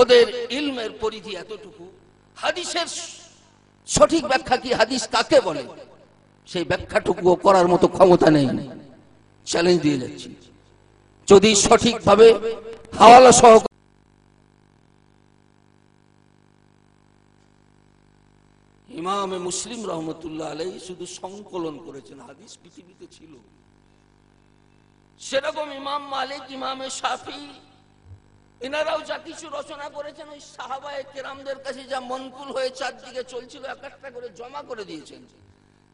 ওদের ইলমের পরিধি এতটুকু, হাদিসের সঠিক ব্যাখ্যা কি হাদিস কাকে বলে? সেই ব্যাখ্যাটুকুও করার মতো ক্ষমতা নেই। চ্যালেঞ্জ দিয়ে যাচ্ছি। যদি সঠিকভাবে হাওয়ালা সহ ইমামে মুসলিম রহমতুল্লাহ আলাই শুধু সংকলন করেছেন, হাদিস পৃথিবীতে ছিল। সেরকম ইমাম মালিক, ইমামে শাফি এনারাও যা কিছু রচনা করেছেন, ওই সাহাবায়ে কেরামদের কাছে যা মনকুল হয়ে চারদিকে চলছিল, এক একটা করে জমা করে দিয়েছেন।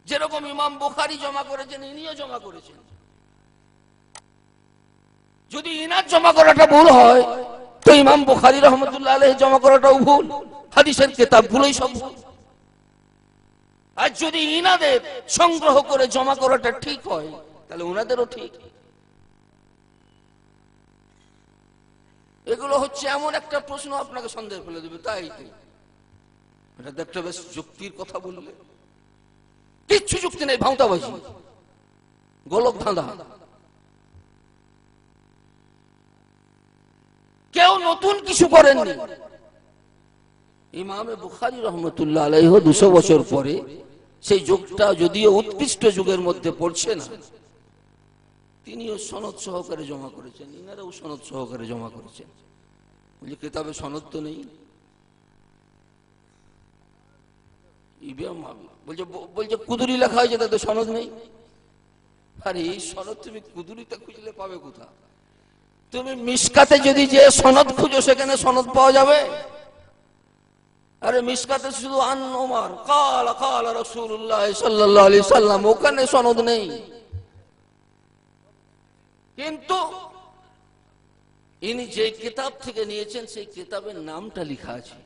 যেরকম ইমাম বুখারি জমা করেছেন, ইনিও জমা করেছেন। যদি ইনার জমা করাটা ভুল হয়, তো ইমাম বুখারি রহমতুল্লাহ আলহ জমা করাটাও ভুল, হাদিসের কেতাবগুলোই সব ভুল। আর যদি ইনাদের সংগ্রহ করে জমা করাটা ঠিক হয়, তাহলে ওনাদেরও ঠিক। এগুলো হচ্ছে এমন একটা প্রশ্ন আপনাকে সন্দেহ ফেলে দেবে, তাই এটা তো একটা বেশ যুক্তির কথা বললে। কিচ্ছু যুক্তি নেই, ভাঁওতাবাজি। গোলক ধাঁধা। কেউ নতুন কিছু করেননি। ইমামে বুখারি রহমতুল্লাহ আলাইহ দুশো বছর পরে সেই যুগটা যদিও উৎকৃষ্ট যুগের মধ্যে পড়ছে না তিনিও সনদ সহকারে জমা করেছেন। ইনারাও সনদ সহকারে জমা করেছেন। বলছে, কেতাবে সনদ তো নেই। বলছে বলছে, কুদুরি লেখা হয়েছে, তাতে সনদ নেই। আরে, এই সনদ তুমি কুদুরিতে খুঁজলে পাবে কোথা তুমি মিসকাতে যদি যে সনদ খুঁজো, সেখানে সনদ পাওয়া যাবে। আরে, মিসকাতে শুধু আন কাল কাল রসুল্লাহ সাল্লাহ আলি সাল্লাম, ওখানে সনদ নেই। কিন্তু ইনি যে কিতাব থেকে নিয়েছেন, সেই কিতাবের নামটা লেখা আছে।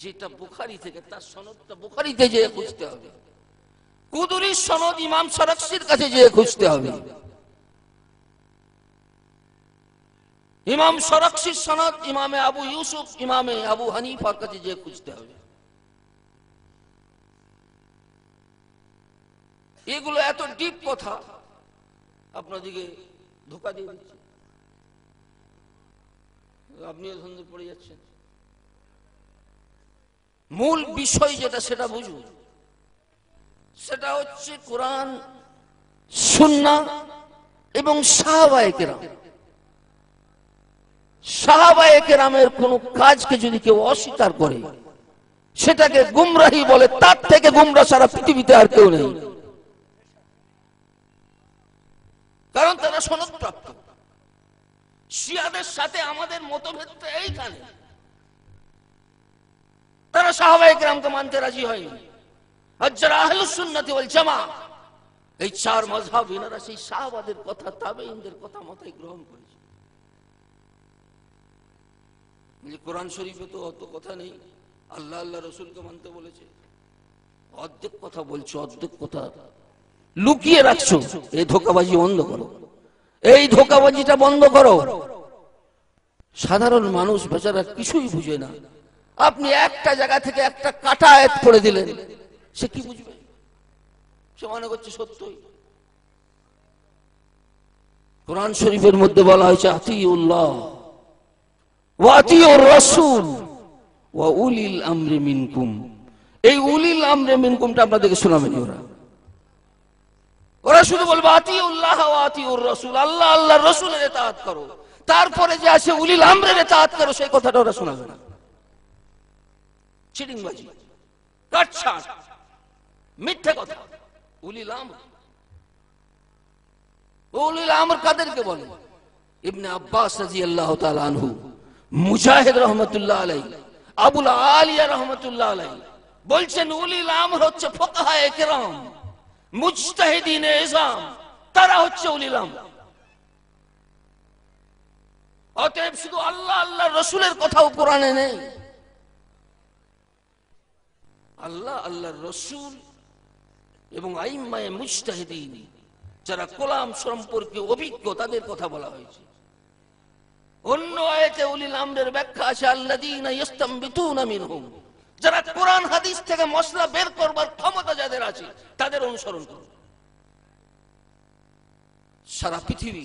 যেটা বুখারি থেকে, তার সনদটা বুখারিতে যেয়ে খুঁজতে হবে। কুদুরির সনদ ইমাম সরক্সির কাছে যেয়ে খুঁজতে হবে। ইমাম সরক্সির সনদ ইমামে আবু ইউসুফ, ইমামে আবু হানিফার কাছে যেয়ে খুঁজতে হবে। এগুলো এত ডিপ কথা। আপনাদিকে ধোকা দিয়ে দিচ্ছে আপনিও ধন্দে পড়ে যাচ্ছেন। মূল বিষয় যেটা, সেটা বুঝুন। সেটা হচ্ছে কোরআন সুন্না এবং সাহাবায়ে কেরাম। সাহাবায়ে কেরামের কোন কাজকে যদি কেউ অস্বীকার করে, সেটাকে গুমরাহি বলে, তার থেকে গুমরা সারা পৃথিবীতে আর কেউ নেই। কারণ তারা সনদ প্রাপ্ত শিয়াদের সাথে আমাদের মতভেদটা এইখানে। তারা সাহাবায়ে কেরামকে মানতে রাজি হয়নি কথা গ্রহণ করেছে। কোরআন শরীফে তো অত কথা নেই। আল্লাহ আল্লাহ মানতে বলেছে। অর্ধেক কথা বলছো, অর্ধেক কথা লুকিয়ে রাখছো। এই ধোকাবাজি বন্ধ করো। এই ধোকাবাজিটা বন্ধ করো। সাধারণ মানুষ বেচারা কিছুই বুঝে না। আপনি একটা জায়গা থেকে একটা কাটা আয়াত পড়ে দিলেন, সে কি বুঝবে? সে মনে করছে সত্যই। কোরআন শরীফের মধ্যে বলা হয়েছে, আতিউল্লাহ, ওয়াতিউর ওয়া উলিল আমরি মিনকুম। এই উলিল আমরে মিনকুমটা আপনাদেরকে শোনাবেন ওরা ওরা শুধু বলবে, আতিউল্লাহ ওয়া আতিউর রাসূল। আল্লাহ আল্লাহর রাসূলের ইতাআত করো। তারপরে যে আসে উলিল আমরের ইতাআত করো, সেই কথাটা ওরা শোনাবে না। চিটিংবাজি কাটছাট, মিথ্যে কথা। উলিল আমর। উলিল আমর কাদেরকে বলে? ইবনে আব্বাস রাদিয়াল্লাহু তাআলা আনহু। মুজাহিদ রহমতুল্লাহ আলাই আবুল আলিয়া রহমতুল্লাহ আলাই বলছেন, উলিল আমর হচ্ছে ফোকাহায়ে কেরাম তারা হচ্ছে অতএব শুধু আল্লাহ আল্লাহ রসুলের কথাও কোরআনে নেই। আল্লাহ আল্লাহর রসুল এবং আইম্মায়ে মুজতাহিদিন, যারা কোলাম সম্পর্কে অভিজ্ঞ, তাদের কথা বলা হয়েছে। অন্য আয়াতে উলিল ব্যাখ্যা আছে, আল্লাযীনা ইস্তামবিতুনা মিনহুম। যারা কোরআন, হাদিস থেকে মশলা বের করবার ক্ষমতা যাদের আছে, তাদের অনুসরণ করুন। সারা পৃথিবী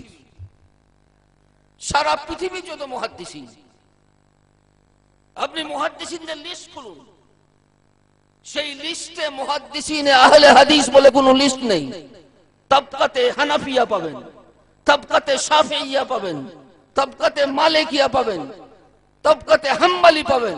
সারা পৃথিবী যত মহাদ্দিসিন, আপনি মুহাদ্দিসিনদের লিস্ট খুলুন। সেই লিস্টে মুহাদ্দিসিনে আহলে হাদিস বলে কোনো লিস্ট নেই। তবকাতে হানাফিয়া পাবেন, তবকাতে শাফিইয়া পাবেন, তবকাতে মালিকিয়া পাবেন, তবকাতে হাম্বালি পাবেন।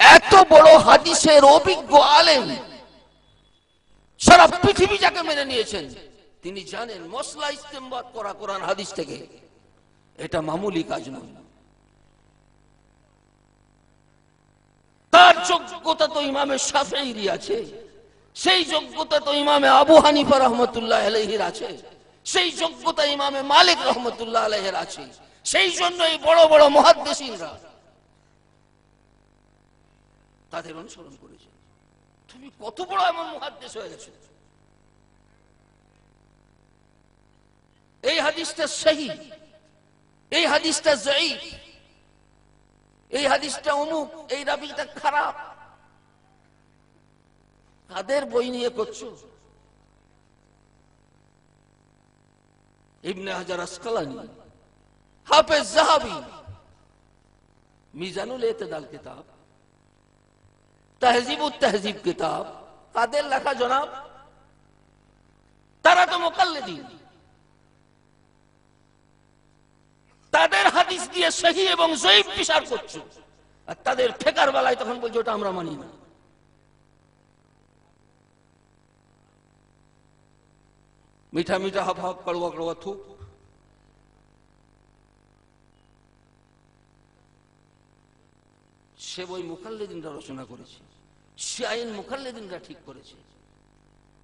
এত বড় হাদিসের অভিজ্ঞ আলেম সারা পৃথিবী যাকে মেনে নিয়েছেন, তিনি জানেন মশলা ইস্তেমবাদ করা কোরআন হাদিস থেকে। এটা মামুলি কাজ নয়। তার যোগ্যতা তো ইমামে সাফেইরি আছে, সেই যোগ্যতা তো ইমামে আবু হানিফা রহমতুল্লাহ আলহির আছে, সেই যোগ্যতা ইমামে মালিক রহমতুল্লাহ আলহের আছে, সেই জন্য এই বড় বড় মহাদ্দেশিনরা তাদের অনুসরণ করেছে। তুমি কত বড় এমন মহাদ্দেশ হয়ে গেছে। এই হাদিসটা সহি, এই হাদিসটা জয়ীফ, এই হাদিসটা অমুক, এই রাবিটা খারাপ। কাদের বই নিয়ে করছ। ইবনে হাজার আসকালানি, হাফেজ জাহাবি, মিজানুল এতেদাল কিতাব তহজিব তহজিব কিতাব। কাদের লেখা জনাব? তারা তো মোকাল্লেদিন। তাদের হাদিস দিয়ে সহি এবং জয়ীব বিচার করছ। আর তাদের ফেকার বেলায় তখন বলছো, ওটা আমরা মানি না। মিঠা মিঠা হাফ হাফ কড়ুয়া কড়ুয়া থুক। সে বই মুখাল্লেদিনরা রচনা করেছে। সে আইন মুখাল্লেদিনরা ঠিক করেছে।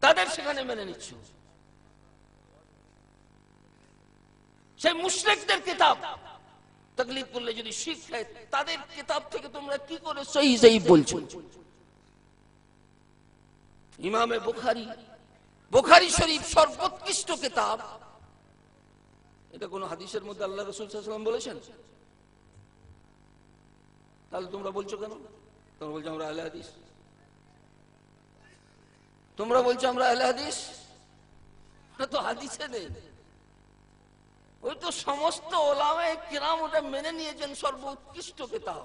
তাদের সেখানে মেনে নিচ্ছ। সেই মুশরিকদের কিতাব তকলিফ করলে যদি শিখ খায় তাদের কিতাব থেকে তোমরা কি করে সহি সহি বলছো? ইমামে বুখারি বুখারি শরীফ সর্বোৎকৃষ্ট কিতাব। এটা কোন হাদিসের মধ্যে আল্লাহ রসুল সাল্লাম বলেছেন? তাহলে তোমরা বলছো কেন? তোমরা বলছো আমরা আল্লাহ হাদিস। তোমরা বলছো আমরা আল্লাহ হাদিস? তো হাদিসে নেই। ওই তো সমস্ত ওলামায় কিরাম ওটা মেনে নিয়েছেন সর্বোৎকৃষ্ট কেতাব।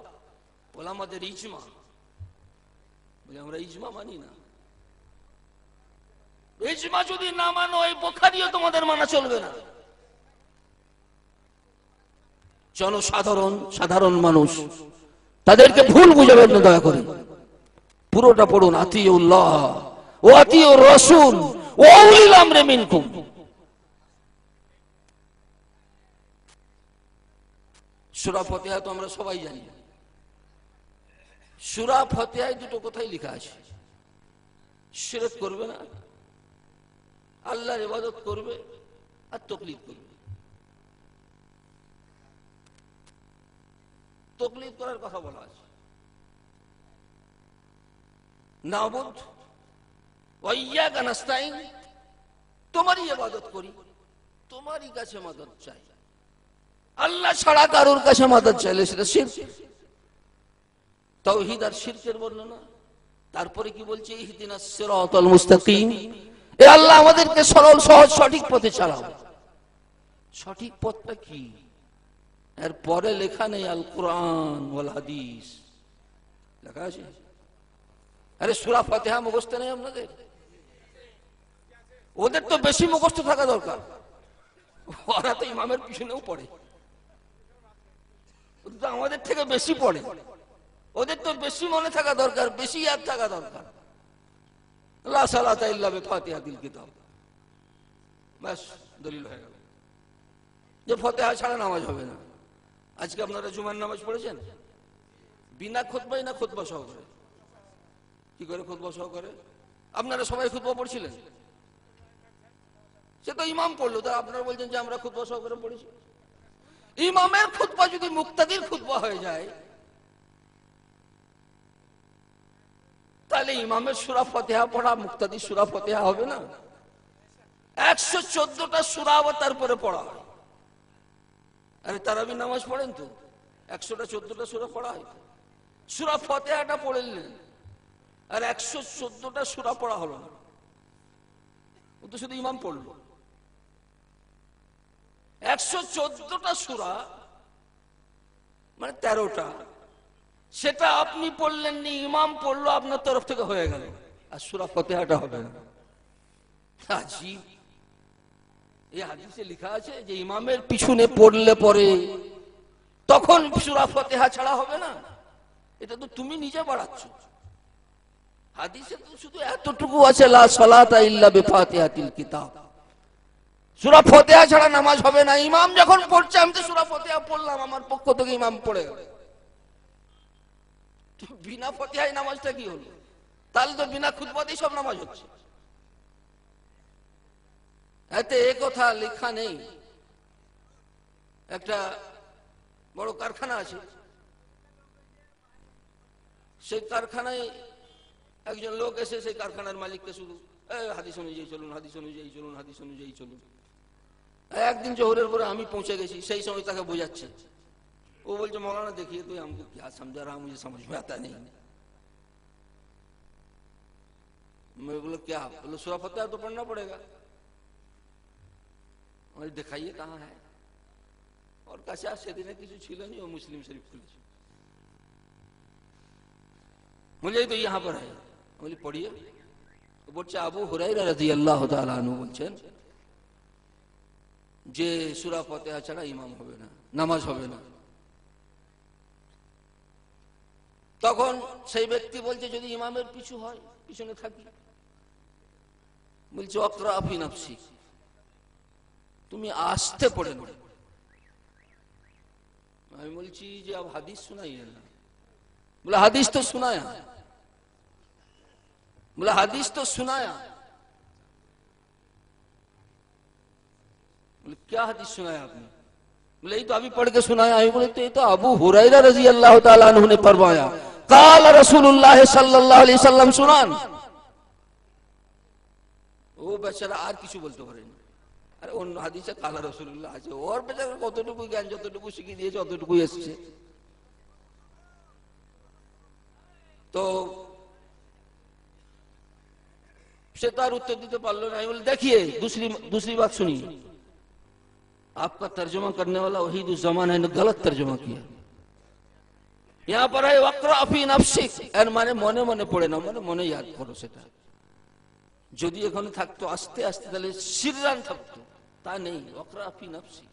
ওলামাদের ইজমা। বলে আমরা ইজমা মানি না। ইজমা যদি না মানো ওই বোখারিও তোমাদের মানা চলবে না। জনসাধারণ সাধারণ মানুষ, তাদেরকে ভুল বুঝাবেন দয়া করে। পুরোটা পড়ুন, আতিউল্লাহ। আমরে সবাই জানি। দুটো কোথায় আছে। করবে না, আল্লাহর ইবাদত করবে আর তকলিফ করবে। তকলিফ করার কথা বলা আছে। গানাস্তাইন তোমারই ইবাদত করি, তোমারই কাছে মদত চাই। আল্লাহ ছাড়া কারোর কাছে মাদার চাইলে সেটা শির। তাওহীদ আর শিরকের বর্ণনা। তারপরে কি বলছে? ইহদিনাস সিরাতাল মুস্তাকিম। এ আল্লাহ আমাদেরকে সরল, সহজ, সঠিক পথে চালাও। সঠিক পথটা কি? এর পরে লেখা নেই আল কোরআন ওয়াল হাদিস। লেখা আছে? আরে সূরা ফাতিহা মুখস্থ নেই আপনাদের? ওদের তো বেশি মুখস্থ থাকা দরকার। ওরা তো ইমামের পিছনেও পড়ে। আমাদের থেকে বেশি পড়ে। ওদের তো বেশি মনে থাকা দরকার, বেশি ইয়াদ থাকা দরকার। দলিল হয়ে যে ফতেহা ছাড়া নামাজ হবে না। আজকে আপনারা নামাজ পড়েছেন? বিনা না খোদবা কি করে খোদবা আপনারা সবাই খুতবা পড়ছিলেন? সে তো ইমাম পড়ল তা আপনারা বলছেন যে আমরা খুতবা সহকারে পড়েছি। ইমামের খুতবা যদি মুক্তাদির খুতবা হয়ে যায়, তাহলে ইমামের সুরা ফতেহা পড়া মুক্তাদির সুরা ফতেহা হবে না? একশো চোদ্দটা সুরা আবার তারপরে পড়া হয়। আরে তারাবি নামাজ পড়েন তো, একশোটা চোদ্দটা সুরা পড়া হয়। সুরা ফতেহাটা পড়ে নিলেন আর একশো চোদ্দটা সুরা পড়া হলো না। ও তো শুধু ইমাম পড়ল। একশো চোদ্দটা সুরা মানে তেরোটা। সেটা আপনি পড়লেন নি, ইমাম পড়ল আপনার তরফ থেকে হয়ে গেল। আর সুরা ফতেহাটা হবে না। হাদিসে লেখা আছে যে ইমামের পিছনে পড়লে পরে তখন সুরা ফতেহা ছাড়া হবে না। এটা তো তুমি নিজে বাড়াচ্ছ। হাদিসে তো শুধু এতটুকু আছে, লা সালাতা ইল্লা বিফাতিহাতিল কিতাব। সূরা ফতিহা ছাড়া নামাজ হবে না। ইমাম যখন পড়ছে আমি তো সূরা ফতিহা পড়লাম আমার পক্ষ থেকে ইমাম পড়ে বিনা ফতিহায় নামাজটা কি হলো? তাহলে তো বিনা খুতবাতেই সব নামাজ হচ্ছে। এতে এ কথা লেখা নেই। একটা বড় কারখানা আছে। সেই কারখানায় একজন লোক এসে সেই কারখানার মালিককে শুধু "এ, হাদিস অনুযায়ী চলুন হাদিস অনুযায়ী চলুন হাদিস অনুযায়ী চলুন। একদিন জোহরের পরে আমি পৌঁছে গেছি সেই সময় তাকে বোঝাচ্ছে ও বলছে মৌলানা देखिए तो हमको क्या समझा रहा मुझे समझ में आता नहीं मैं बोला क्या बोलो सूरा फतेहा तो पढ़ना पड़ेगा और दिखाइए कहाँ है और কাছে আর সেদিনে কিছু ছিল নি ও মুসলিম শরীফ খুলেছে मुझे तो यहाँ पर है বলি পড়িয়ে ও বলছে আবু হুরাইরা রাদিয়াল্লাহু তাআলা আনহু বলছেন যে সুরা ফতেহা ছাড়া ইমাম হবে না, নামাজ হবে না। তখন সেই ব্যক্তি বলছে, যদি ইমামের পিছু হয়, পিছনে থাকি। বলছে অকরা তুমি আসতে পড়ে পড়ে আমি বলছি, যে আব হাদিস শোনাই না। বলে, হাদিস তো শোনায়। বলে, হাদিস তো শোনায়। बोले क्या हदीस सुनाया आपने बोले ये तो अभी पढ़ के सुनाया है बोले तो ये तो अबू हुरैरा रजी अल्लाह ताला अन्हु ने फरमाया काल रसूलुल्लाह सल्लल्लाहु अलैहि वसल्लम सुनान ও বেচারা আর কিছু বলতে পারেনি আরে অন্য হাদিসে কালা রসুল্লাহ আছে ওর বেচারা কতটুকু জ্ঞান যতটুকু শিখিয়ে দিয়েছে অতটুকুই এসছে তো সে তো আর উত্তর দিতে পারলো না আমি বলে देखिए दूसरी दूसरी बात सुनिए आपका तर्जुमा करने वाला वही उस जमाने ने गलत तर्जुमा किया यहाँ पर है वक्रा अफी नफसिक এর মানে মনে মনে পড়ে না মানে মনে ইয়াদ করো সেটা যদি এখানে থাকতো আস্তে আস্তে তাহলে সিররান থাকতো তা নেই वक्रा अफी नफसिक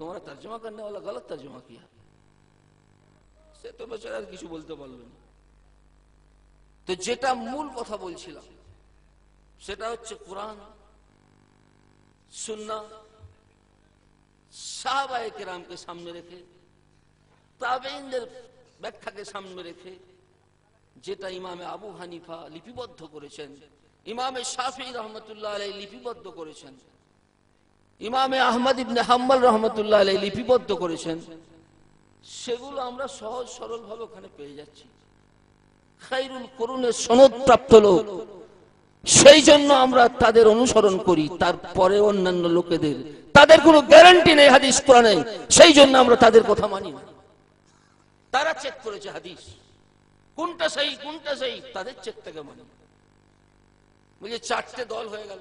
তোমার তর্জমা करने वाला गलत तर्जुमा किया সে তো বেচারা আর কিছু বলতে পারলো না তো যেটা মূল কথা বলছিলাম সেটা হচ্ছে কোরআন সুন্না সাহাবায়ে কেরামকে সামনে রেখে তাবেইনদের ব্যাখ্যাকে সামনে রেখে, যেটা ইমামে আবু হানিফা লিপিবদ্ধ করেছেন, ইমামে শাফি রহমতুল্লাহ আলাই লিপিবদ্ধ করেছেন, ইমামে আহমদ ইবনে হাম্বল রহমতুল্লাহ আলাই লিপিবদ্ধ করেছেন, সেগুলো আমরা সহজ সরল ভাবে ওখানে পেয়ে যাচ্ছি। খাইরুল করুণের সনদ প্রাপ্ত লোক। সেই জন্য আমরা তাদের অনুসরণ করি তারপরে অন্যান্য লোকেদের। তাদের কোনো গ্যারান্টি নেই হাদিস কোরআনে, সেই জন্য আমরা তাদের কথা মানি না। তারা চেক করেছে হাদিস। কোনটা সেই কোনটা সেই, তাদের চেক থেকে মানি। বুঝে চারটে দল হয়ে গেল।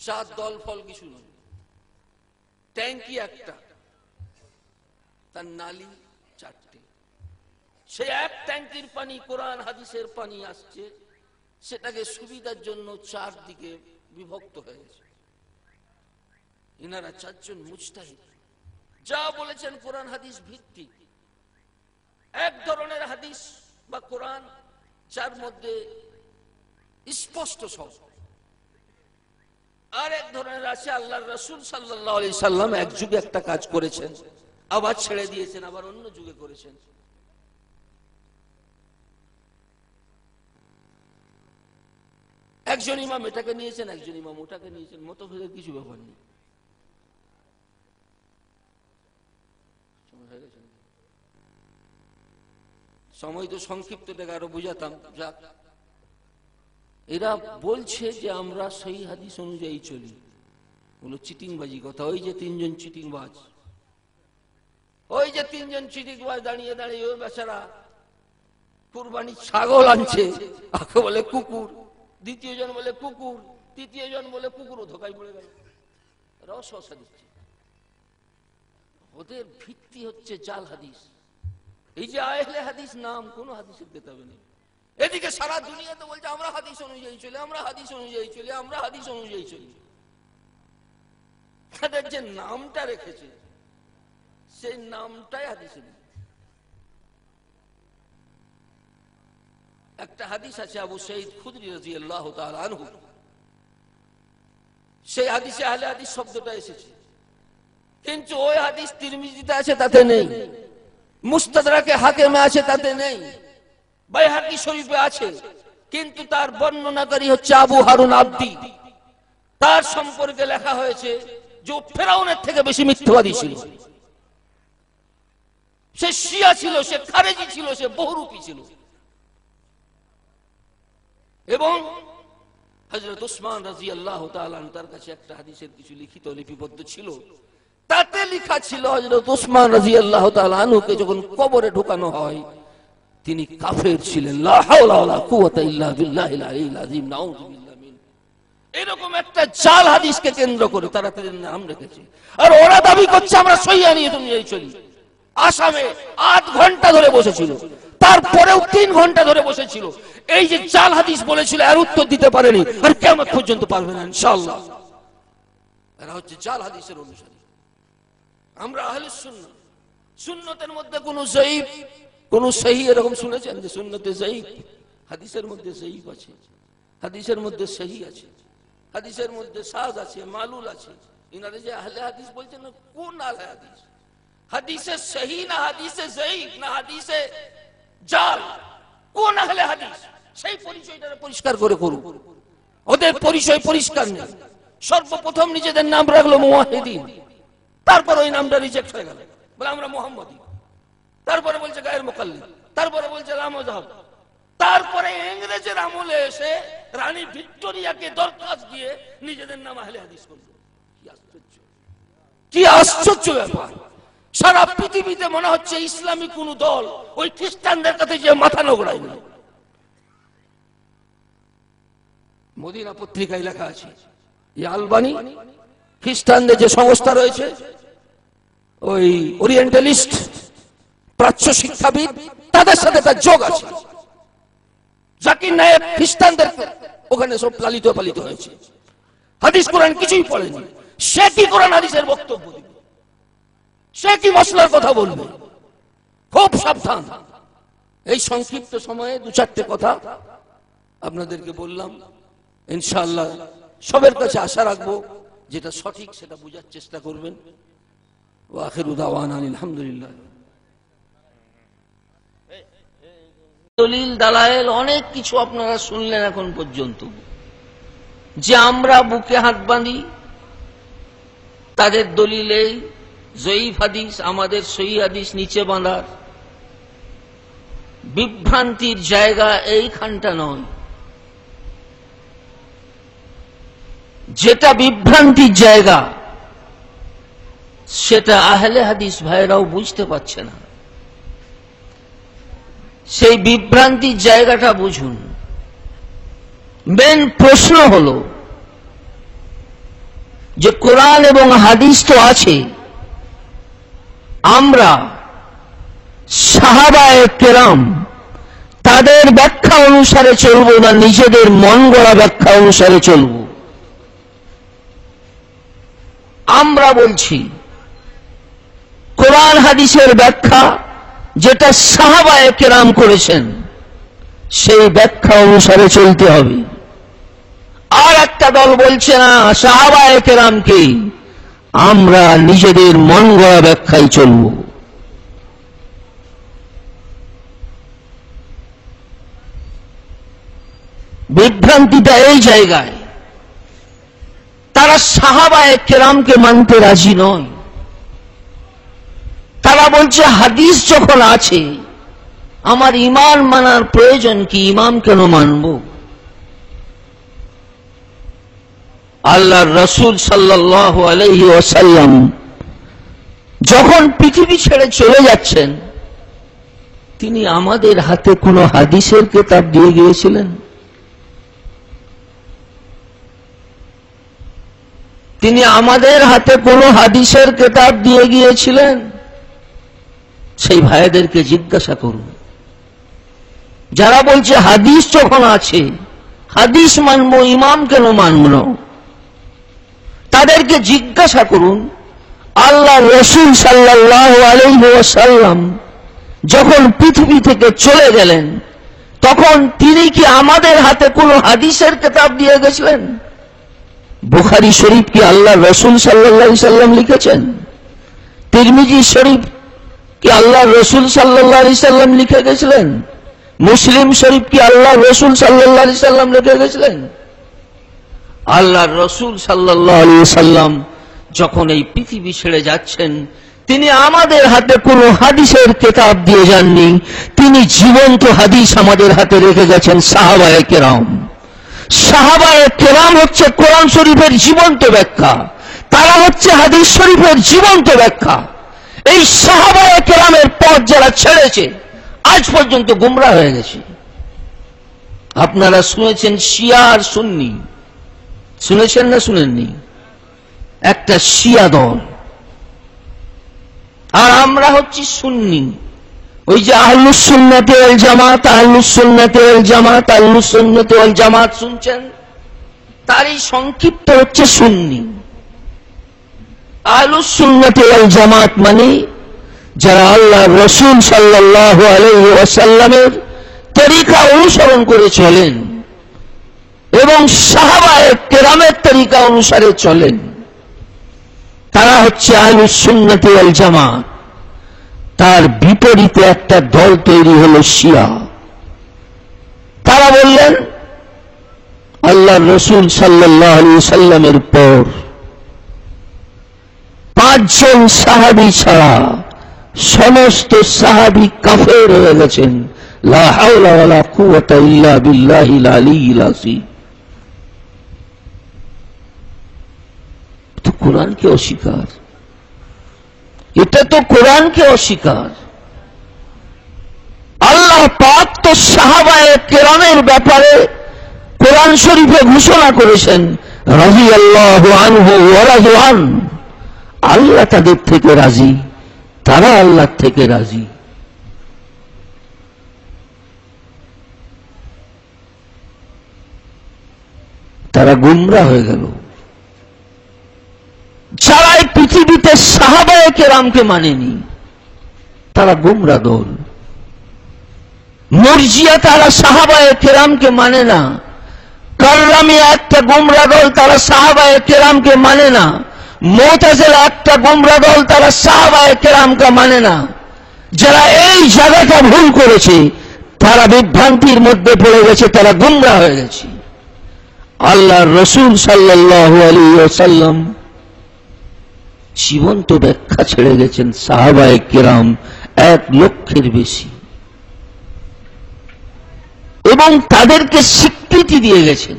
সাত দল ফল কিছু নয়। ট্যাঙ্কি একটা, তার নালি চারটে। সে এক ট্যাঙ্কির পানি, কোরআন, হাদিসের পানি আসছে। সেটাকে সুবিধার জন্য চারদিকে বিভক্ত হয়ে গেছে ইনারা চারজন মুজতাহিদ। যা বলেছেন কোরআন হাদিস ভিত্তিক। এক ধরনের হাদিস বা কোরআন যার মধ্যে স্পষ্ট সব। আর এক ধরনের আছে আল্লাহ রসুল সাল্লাহ আলি সাল্লাম এক যুগে একটা কাজ করেছেন, আবার ছেড়ে দিয়েছেন, আবার অন্য যুগে করেছেন। একজন ইমাম এটাকে নিয়েছেন, একজন ইমাম ওটাকে নিয়েছেন মতভেদের কিছু ব্যাপার নেই। সময় তো সংক্ষিপ্ত থেকে আরও বুঝাতাম। যাক। এরা বলছে যে আমরা সেই হাদিস অনুযায়ী চলি। বলো চিটিংবাজি কথা। ওই যে তিনজন চিটিংবাজ। ওই যে তিনজন চিটিংবাজ দাঁড়িয়ে দাঁড়িয়ে ওই বেচারা কুরবানি ছাগল আনছে। বলে কুকুর। দ্বিতীয় জন বলে কুকুর, তৃতীয় জন বলে কুকুরও ধোকায় পড়ে গেল। রস দিচ্ছে ওদের ভিত্তি হচ্ছে জাল হাদিস। এই যে আহলে হাদিস নাম কোন হাদিসের কেতাবে নেই। এদিকে সারা দুনিয়াতে বলছে, আমরা হাদিস অনুযায়ী চলি, আমরা হাদিস অনুযায়ী চলি, আমরা হাদিস অনুযায়ী চলি। তাদের যে নামটা রেখেছে, সেই নামটাই হাদিসে নেই একটা হাদিস আছে আবু সঈদ খুদরি রাজি আল্লাহ আনহু। সেই হাদিসে আহলে হাদিস শব্দটা এসেছে। কিন্তু ওই হাদিস তিরমিজিতে আছে, তাতে নেই। মুস্তাদরাকে হাকেমে আছে, তাতে নেই। বাইহাকি শরীফে আছে। কিন্তু তার বর্ণনাকারী হচ্ছে আবু হারুন আব্দি। তার সম্পর্কে লেখা হয়েছে যে ফেরাউনের থেকে বেশি মিথ্যাবাদী ছিল। সে শিয়া ছিল, সে খারেজি ছিল, সে বহুরূপী ছিল। এবং হজরত উসমান রাজি আল্লাহ তার কাছে একটা হাদিসের কিছু লিখিত লিপিবদ্ধ ছিল। তাতে লেখা ছিল হজরত উসমান রাজি আল্লাহ তালুকে যখন কবরে ঢুকানো হয়, তিনি কাফের ছিলেন। এরকম একটা জাল হাদিসকে কেন্দ্র করে তারা তাদের নাম রেখেছে। আর ওরা দাবি করছে, আমরা সহিয়া নিয়ে তুমি এই চলি। আসামে আট ঘণ্টা ধরে বসেছিল। তারপরেও তিন ঘণ্টা ধরে বসেছিল। এই যে জাল হাদিস বলেছিল আর উত্তর দিতে পারেনি। আর কেমন পর্যন্ত পারবে না, ইনশাআল্লাহ। এরা হচ্ছে জাল হাদিসের অনুসারী। আমরা আহলে সুন্নাত সুন্নতের মধ্যে কোন জয়ীফ কোন সহি এরকম শুনেছেন যে সুন্নতে জয়ীফ হাদিসের মধ্যে জয়ীফ আছে, হাদিসের মধ্যে সহি আছে, হাদিসের মধ্যে সাজ আছে, মালুল আছে। ইনারে যে আহলে হাদিস বলছেন, কোন আহলে হাদিস? হাদিসে সহি না হাদিসে জয়ীফ না হাদিসে জাল, কোন আহলে হাদিস সেই পরিচয়টা পরিষ্কার করে করুন ওদের পরিচয় পরিষ্কার নেই। সর্বপ্রথম নিজেদের নাম রাখল মুওয়াহিদিন। তারপর ওই নামটা রিজেক্ট হয়ে গেল। বলে, আমরা মোহাম্মদী। তারপরে বলছে, গায়ের মোকাল্লি তারপরে বলছে রামজাহাব তারপরে ইংরেজের আমলে এসে রানী ভিক্টোরিয়াকে দরখাস্ত দিয়ে নিজেদের নাম আহলে হাদিস করল। কি আশ্চর্য। কি আশ্চর্য ব্যাপার। সারা পৃথিবীতে মনে হচ্ছে ইসলামী কোন দল ওই খ্রিস্টানদের কাছে যে মাথা নোগড়ায় না মদিনা পত্রিকায় লেখা আছে এই আলবানি, খ্রিস্টানদের যে সংস্থা রয়েছে, ওই ওরিয়েন্টালিস্ট, প্রাচ্য শিক্ষাবিদ, তাদের সাথে তার যোগ আছে। জাকির নায়েব খ্রিস্টানদের ওখানে সব লালিত পালিত হয়েছে। হাদিস কোরআন কিছুই পড়েনি। সে কি কোরআন হাদিসের বক্তব্য সে কি মশলার কথা বলবে? খুব সাবধান। এই সংক্ষিপ্ত সময়ে দু চারটে কথা আপনাদেরকে বললাম। ইনশাআল্লাহ সবের কাছে আশা রাখব, যেটা সঠিক সেটা বোঝার চেষ্টা করবেন। ও আখের উদাওয়ান আলহামদুলিল্লাহ। দলিল, দালায়েল, অনেক কিছু আপনারা শুনলেন এখন পর্যন্ত। যে আমরা বুকে হাত বাঁধি, তাদের দলিলে জয়ীফ হাদিস, আমাদের সহি হাদিস নিচে বাঁধার বিভ্রান্তির জায়গা এইখানটা নয়। যেটা বিভ্রান্তির জায়গা, সেটা আহলে হাদিস ভাইরাও বুঝতে পারছে না। সেই বিভ্রান্তির জায়গাটা বুঝুন। মেন প্রশ্ন হল যে কোরআন এবং হাদিস তো আছে। আমরা সাহাবায় কেরাম, তাদের ব্যাখ্যা অনুসারে চলব না, নিজেদের মন গড়া ব্যাখ্যা অনুসারে চলব? আমরা বলছি, কোরআন হাদিসের ব্যাখ্যা যেটা সাহাবায় কেরাম করেছেন, সেই ব্যাখ্যা অনুসারে চলতে হবে। আর একটা দল বলছে না, সাহাবায় কেরামকে আমরা নিজেদের মন গড়া ব্যাখ্যায় চলব বিভ্রান্তিটা এই জায়গায়। তারা সাহাবায় কেরামকে মানতে রাজি নয়। তারা বলছে, হাদিস যখন আছে, আমার ইমান মানার প্রয়োজন কি? ইমাম কেন মানব? আল্লাহ রসুল সাল্লাহ ওসাল্লাম যখন পৃথিবী ছেড়ে চলে যাচ্ছেন, তিনি আমাদের হাতে কোনো হাদিসের কেতাব দিয়ে গিয়েছিলেন? তিনি আমাদের হাতে কোনো হাদিসের কেতাব দিয়ে গিয়েছিলেন? সেই ভাইদেরকে জিজ্ঞাসা করুন। যারা বলছে, হাদিস যখন আছে, হাদিস মানবো, ইমাম কেন মানব তাদেরকে জিজ্ঞাসা করুন, আল্লাহ রসুল সাল্লাহ আলহাসাল্লাম যখন পৃথিবী থেকে চলে গেলেন, তখন তিনি কি আমাদের হাতে কোনো হাদিসের কেতাব দিয়ে গেছিলেন? বুখারি শরীফ কি আল্লাহ রসুল সাল্লাহ সাল্লাম লিখেছেন? তিরমিজি শরীফ কি আল্লাহ রসুল সাল্লাহ সাল্লাম লিখে গেছিলেন? মুসলিম শরীফ কি আল্লাহ রসুল সাল্লাহ সাল্লাম লিখে গেছিলেন? আল্লাহ রসুল সাল্লাহ সাল্লাম যখন এই পৃথিবী ছেড়ে যাচ্ছেন, তিনি আমাদের হাতে কোনো হাদিসের কেতাব দিয়ে যাননি। তিনি জীবন্ত হাদিস আমাদের হাতে রেখে গেছেন সাহাবায় কেরাম। সাহাবায় কেরাম হচ্ছে কোরআন শরীফের জীবন্ত ব্যাখ্যা। তারা হচ্ছে হাদিস শরীফের জীবন্ত ব্যাখ্যা। এই সাহাবায় কেরামের পথ যারা ছেড়েছে, আজ পর্যন্ত গুমরা হয়ে গেছে। আপনারা শুনেছেন শিয়া আর সুন্নি। শুনেছেন না শুনেননি? একটা শিয়া দল। আর আমরা হচ্ছি সুন্নি। ওই যে আহলুস সুন্নাতে জামাত, আহলুস সুন্নাতে জামাত, আহলুস সুন্নাতে জামাত, শুনছেন? তারই সংক্ষিপ্ত হচ্ছে সুন্নি। আহলুস সুন্নাতে ওয়াল জামাত মানে যারা আল্লাহ রসুল সাল্লাহ আলাইহি ওয়াসাল্লামের তরিকা অনুসরণ করে চলেন। এবং সাহাবায় কেরামের তরিকা অনুসারে চলেন। তারা হচ্ছে আহলুস সুন্নাতে ওয়াল জামাত। তার বিপরীতে একটা দল তৈরি হল শিয়া। তারা বললেন আল্লাহ রসুল সাল্লাহ আলী সাল্লামের পর পাঁচজন সাহাবি ছাড়া সমস্ত সাহাবি কাফের হয়ে গেছেন। লা হাওলা ওয়ালা কুওয়াতা ইল্লা বিল্লাহিল আলিয়্যিল আযীম। তো কোরআনকে অস্বীকার। এটা তো কোরআনকে অস্বীকার। আল্লাহ পাক তো সাহাবায়ে কেরামের ব্যাপারে কোরআন শরীফে ঘোষণা করেছেন রাজি আল্লাহ আল্লাহ তাদের থেকে রাজি, তারা আল্লাহ থেকে রাজি। তারা গুমরা হয়ে গেল। যারা এই পৃথিবীতে সাহাবায় কেরামকে মানেনি, তারা গুমরা দল। মর্জিয়া তারা সাহাবায় কেরামকে মানে না। কার্রামি একটা গুমরা দল তারা সাহাবায় কেরামকে মানে না। মোতাজেল একটা গুমরা দল তারা সাহাবায় কেরামকে মানে না। যারা এই জায়গাটা ভুল করেছে, তারা বিভ্রান্তির মধ্যে পড়ে গেছে, তারা গুমরা হয়ে গেছে। আল্লাহ রসুল সাল্লাহ আলী সাল্লাম জীবন্ত ব্যাখ্যা ছেড়ে গেছেন সাহাবায় কেরাম এক লক্ষের বেশি। এবং তাদেরকে স্বীকৃতি দিয়ে গেছেন।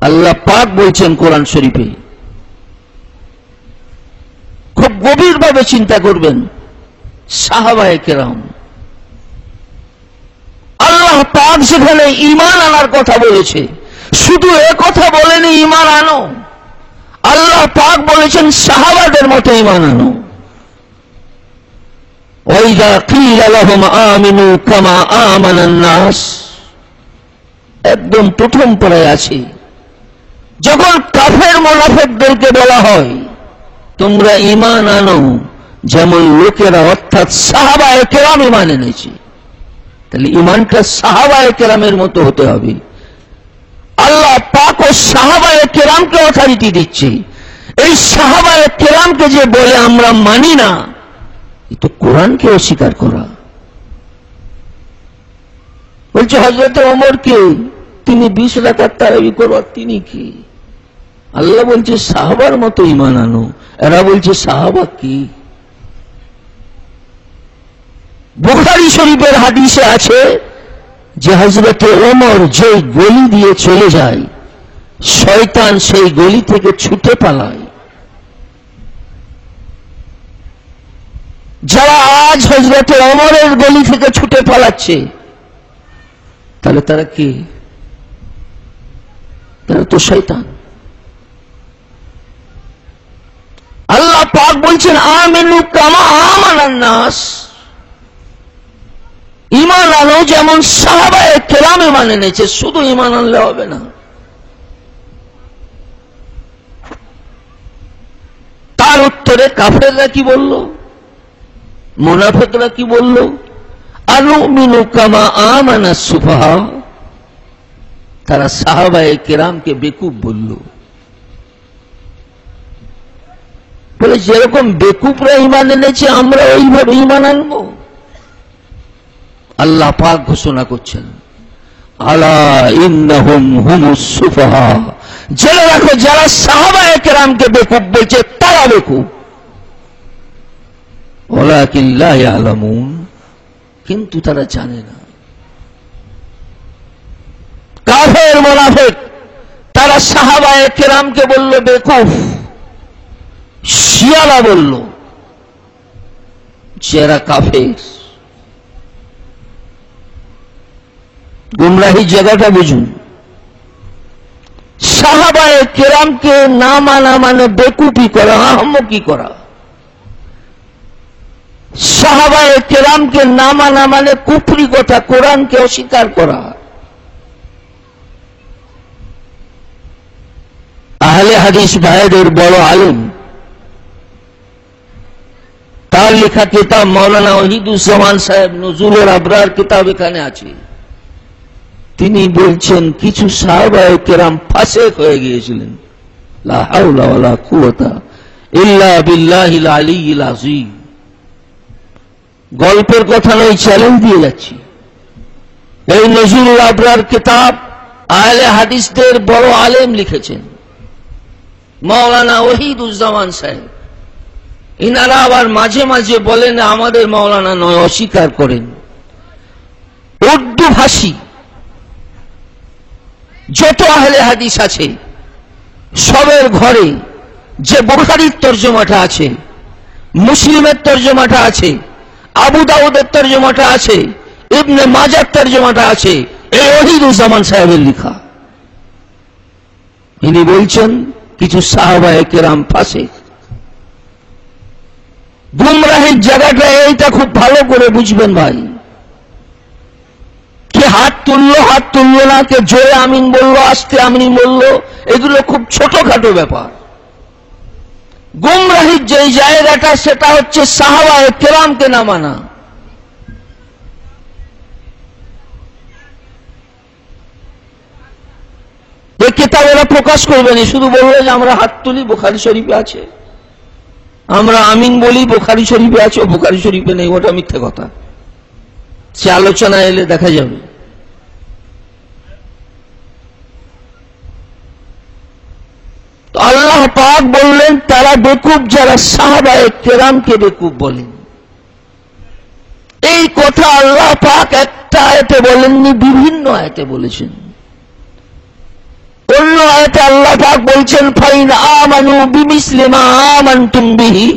আল্লাহ পাক বলছেন কোরআন শরীফে, খুব গভীরভাবে চিন্তা করবেন সাহাবায় কেরাম। আল্লাহ পাক সেখানে ইমান আনার কথা বলেছে। শুধু এ কথা বলেনি ইমান আনো। আল্লাহ পাক বলেছেন, সাহাবাদের মতো ইমান আনো। একদম প্রথম পড়ায় আছে। যখন কাফের মোনাফেকদেরকে বলা হয়, তোমরা ইমান আনো, যেমন লোকেরা অর্থাৎ সাহাবায় কেরাম ইমান এনেছে। তাহলে ইমানটা সাহাবায় কেরামের মতো হতে হবে। আল্লাহ পাক ও সাহাবায় কেরামকে অথরিটি দিচ্ছে। এই সাহাবায় কেরামকে যে বলে আমরা মানি না, এ তো কোরআনকে অস্বীকার করা। বলছে হজরত ওমর কে? তিনি বিশ রাখার তারাবি করবার, তিনি কি? আল্লাহ বলছে, সাহাবার মতো ইমান আনো। এরা বলছে, সাহাবা কি? বুখারি শরীফের হাদিসে আছে যে হজরতে ওমর যে গলি দিয়ে চলে যায়, শয়তান সেই গলি থেকে ছুটে পালায়। যারা আজ হজরতে অমরের গলি থেকে ছুটে পালাচ্ছে, তাহলে তারা কি? তারা তো শৈতান আল্লাহ পাক বলছেন, আমেনু কামা আমানান নাস। ইমান আনো যেমন সাহাবায় কেরাম ইমান এনেছে, শুধু ইমান আনলে হবে না। তার উত্তরে কাফেররা কি বলল? মোনাফেকরা কি বলল? আনু মিনু কামা আমানা সুফাহা। তারা সাহাবায়ে কেরামকে বেকুব বলল। বলে, যেরকম বেকুবরা ইমান এনেছে আমরা ওইভাবে ইমান আনব। আল্লাহ পাক ঘোষণা করছেন, আলা ইন্নাহুম হুমুস জেনে রাখো, যারা সাহাবায়ে কেরামকে বেকুব বলছে, তারা বেকুব। ওলাকিন লা ইয়ালামুন, কিন্তু তারা জানে না। কাফের, মোনাফেক, তারা সাহাবায়ে কেরামকে বলল বেকুফ শিয়ালা বলল যারা কাফের। গুমরাহি জায়গাটা বুঝুন। সাহাবায়ে কেরামকে না মানা মানে বেকুপি করা আহমকি করা। সাহাবায়ে কেরামকে না মানা মানে কুফরি কথা, কোরআনকে অস্বীকার করা। আহলে হাদিস ভাইদের বড় আলেম। তার লেখা কিতাব মৌলানা ওহিদুজ্জামান সাহেব নজরুলের আবরার কিতাব এখানে আছে। তিনি বলছেন, কিছু সাহাবায়ে কেরাম ফাসেক হয়ে গিয়েছিলেন। গল্পের কথা নয় চ্যালেঞ্জ দিয়ে যাচ্ছি। এই নজরুল আবরার কিতাব আহলে হাদিসদের বড় আলেম লিখেছেন। মাওলানা ওহিদুজ্জামান সাহেব, ইনারা আবার মাঝে মাঝে বলেন, আমাদের মাওলানা নয়, অস্বীকার করেন। উর্দু ভাষী যত আহলে হাদিস আছে, সবের ঘরে যে বোখারির তর্জমাটা আছে, মুসলিমের তর্জমাটা আছে, আবু দাউদের তর্জমাটা আছে, ইবনে মাজার তর্জমাটা আছে, এই ওহিদুজ্জামান সাহেবের লিখা। ইনি বলছেন, কিছু সাহাবায়ে কেরাম ফাঁসে। গুমরাহের জায়গাটা এইটা খুব ভালো করে বুঝবেন ভাই। কে হাত তুললো হাত তুললো না, কে জোরে আমিন বলল, আস্তে আমিন বলল, এগুলো খুব ছোটখাটো ব্যাপার। গুমরাহির যে জায়গাটা, সেটা হচ্ছে সাহাবায় কেরামকে না মানা। কেতাব এরা প্রকাশ করবেন শুধু বলবে যে আমরা হাত তুলি, বোখারি শরীফে আছে। আমরা আমিন বলি, বোখারি শরীফে আছে বোখারি শরীফে নেই, ওটা মিথ্যে কথা। সে আলোচনা এলে দেখা যাবে। তো আল্লাহ পাক বললেন, তারা বেকুব, যারা সাহাবায় কেরামকে বেকুব বলেন। এই কথা আল্লাহ পাক একটা আয়তে বলেননি, বিভিন্ন আয়তে বলেছেন। অন্য আয়তে আল্লাহ পাক বলছেন, ফাইন আমানু বিমিসলিমা আমানতুম বিহি।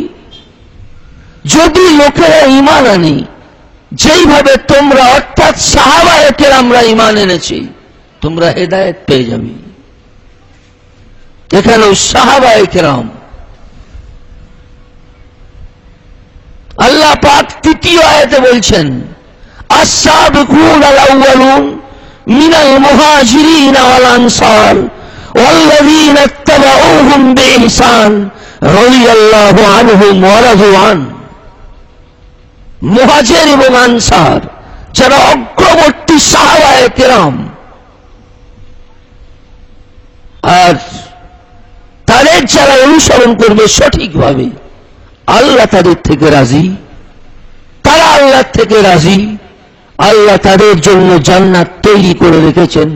যদি লোকেরা ইমান আনে, যেইভাবে তোমরা, অর্থাৎ সাহাবায়কের আমরা ইমান এনেছি, তোমরা হেদায়ত পেয়ে যাবে। এখানেও সাহাবায়কেরাম আল্লাহ পাক তৃতীয় আয়াতে বলছেন আসাবিকুন আল আউয়ালুন মিনাল মুহাজিরিন ওয়াল আনসার والذين اتبعوهم بإحسان رضي الله عنهم ورضوا عنه মুহাজের এবং আনসার যারা অগ্রবর্তী সাহাবায় কেরাম আর তাদের যারা অনুসরণ করবে সঠিকভাবে। আল্লাহ তাদের থেকে রাজি। তারা আল্লাহ থেকে রাজি। আল্লাহ তাদের জন্য জান্নাত তৈরি করে রেখেছেন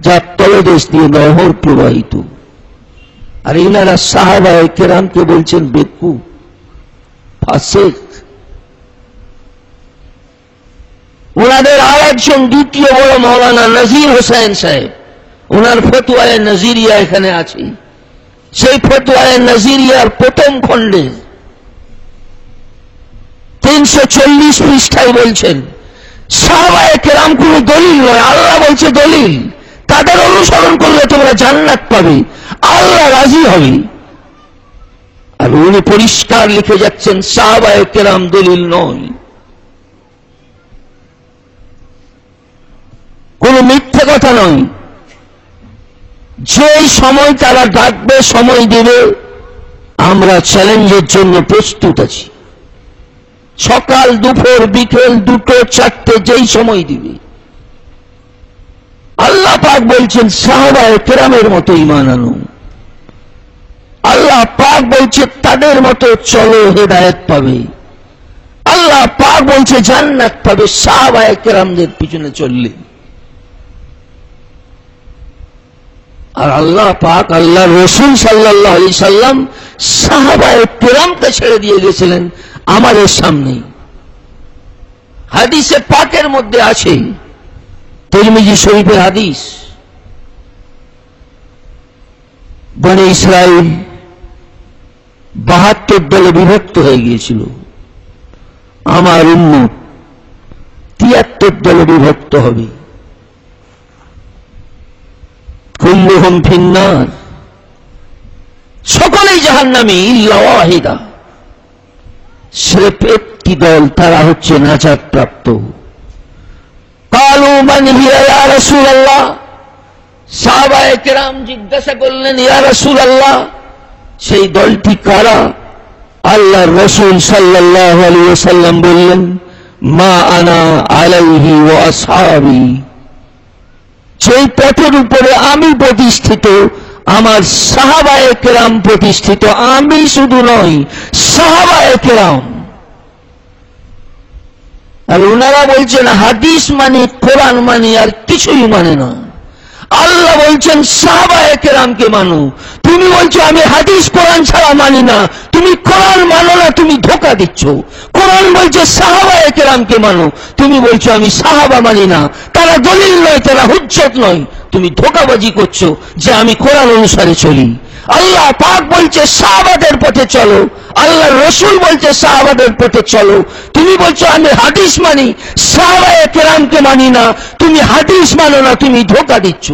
যার তলদেশ দিয়ে নহর প্রবাহিত। আর ইনারা সাহাবায় কেরামকে বলছেন বেকু ফাসেক। ওনাদের আর একজন দ্বিতীয় বড় মৌলানা নজির হোসেন সাহেব, ওনার ফতুয়ায় নজিরিয়া এখানে আছে। সেই ফতুয়ায় নজিরিয়ার প্রথম খণ্ডে তিনশো চল্লিশ পৃষ্ঠায় বলছেন, সাহাবায় কেরাম কোন দলিল নয়, আল্লাহ বলছে দলিল। তাদের অনুসরণ করলে তোমরা জান্নাত পাবে, আল্লাহ রাজি হবে। আর উনি পরিষ্কার লিখে যাচ্ছেন, সাহাবায় কেরাম দলিল নয়। কোন মিথ্যে কথা নয়। যে সময় তারা ডাকবে, সময় দেবে, আমরা চ্যালেঞ্জের জন্য প্রস্তুত আছি। সকাল, দুপুর, বিকেল, দুটো, চারটে, যেই সময় দিবে। আল্লাহ পাক বলছেন, সাহাবায় কেরামের মতো ইমান আনো। আল্লাহ পাক বলছে, তাদের মতো চলো হেদায়ত পাবে। আল্লাহ পাক বলছে, জান্নাত পাবে, সাহাবায় কেরামদের পিছনে চললে। আর আল্লাহ পাক আল্লাহ রসুল সাল্লাহ আলি সাল্লাম সাহাবায় কেরামকে ছেড়ে দিয়ে গেছিলেন আমাদের সামনে। হাদিসে পাকের মধ্যে আছে, তিরমিজি শরীফের হাদিস। বনে ইসরায়েল বাহাত্তর দলে বিভক্ত হয়ে গিয়েছিল। আমার উন্মত তিয়াত্তর দলে বিভক্ত হবে। কুল্লুহম ফিন্নার। সকলেই জাহান নামে ইল্লাওয়াহিদা স্রেফ একটি দল, তারা হচ্ছে নাজাত প্রাপ্ত কালু জিজ্ঞাসা করলেন, ইয়া রাসূলুল্লাহ, সেই দলটি কারা? আল্লাহর রাসূল সাল্লাল্লাহু আলাইহি ওয়াসাল্লাম বললেন, মা আনা আলাইহি আসহাবি। সেই পথের উপরে আমি প্রতিষ্ঠিত, আমার সাহাবায়ে কেরাম প্রতিষ্ঠিত। আমি শুধু নই, সাহাবায়ে কেরাম। আর ওনারা বলছেন, হাদিস মানে কোরআন মানে আর কিছুই মানে না আল্লাহ বলছেন সাহবায়কেরামকে মানু। তুমি বলছো, আমি হাদিস, কোরআন ছাড়া মানি না। তুমি কোরআন মানো না, তুমি ধোকা দিচ্ছ। কোরআন বলছে সাহাবায়কেরামকে মানো। তুমি বলছো, আমি সাহাবা মানি না। তারা দলিল নয়, তারা হুজ্জত নয়। তুমি ধোকাবাজি করছ যে আমি কোরআন অনুসারে চলি। আল্লাহ পাক বলছে সাহাবাদের পথে চলো। আল্লাহ রসুল বলছে সাহাবাদের পথে চলো। তুমি বলছো, আমি হাদিস মানি, সাহাবায়ে কেরামকে মানি না। তুমি হাদিস মানো না, তুমি ধোকা দিচ্ছ।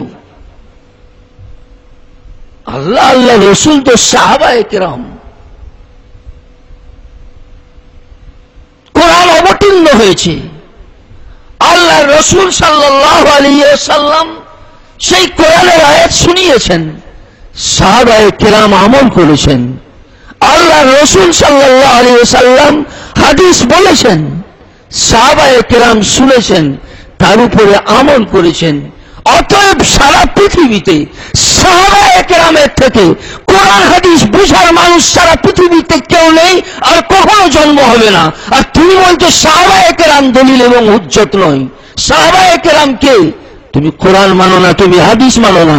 আল্লাহ আল্লাহ রসুল তো সাহাবায়ে কেরাম। কোরআন অবতীর্ণ হয়েছে। আল্লাহ রসুল সাল্লাহ আলিয়া সাল্লাম সেই কোরআনের আয়াত শুনিয়েছেন। সাহাবায়ে কেরাম আমল করেছেন। আল্লাহ রসুল সাল্লাহ আলী সাল্লাম হাদিস বলেছেন, সাহাবায়ে কেরাম শুনেছেন, তার উপরে আমল করেছেন। অতএব সারা পৃথিবীতে সাহাবায়ে কেরামের থেকে কোরআন, হাদিস বুঝার মানুষ সারা পৃথিবীতে কেউ নেই আর কখনো জন্ম হবে না। আর তুমি বলছো সাহাবায়ে কেরাম দলিল এবং হুজ্জত নয়। সাহাবায়ে কেরাম কে? তুমি কোরআন মানো না তুমি হাদিস মানো না।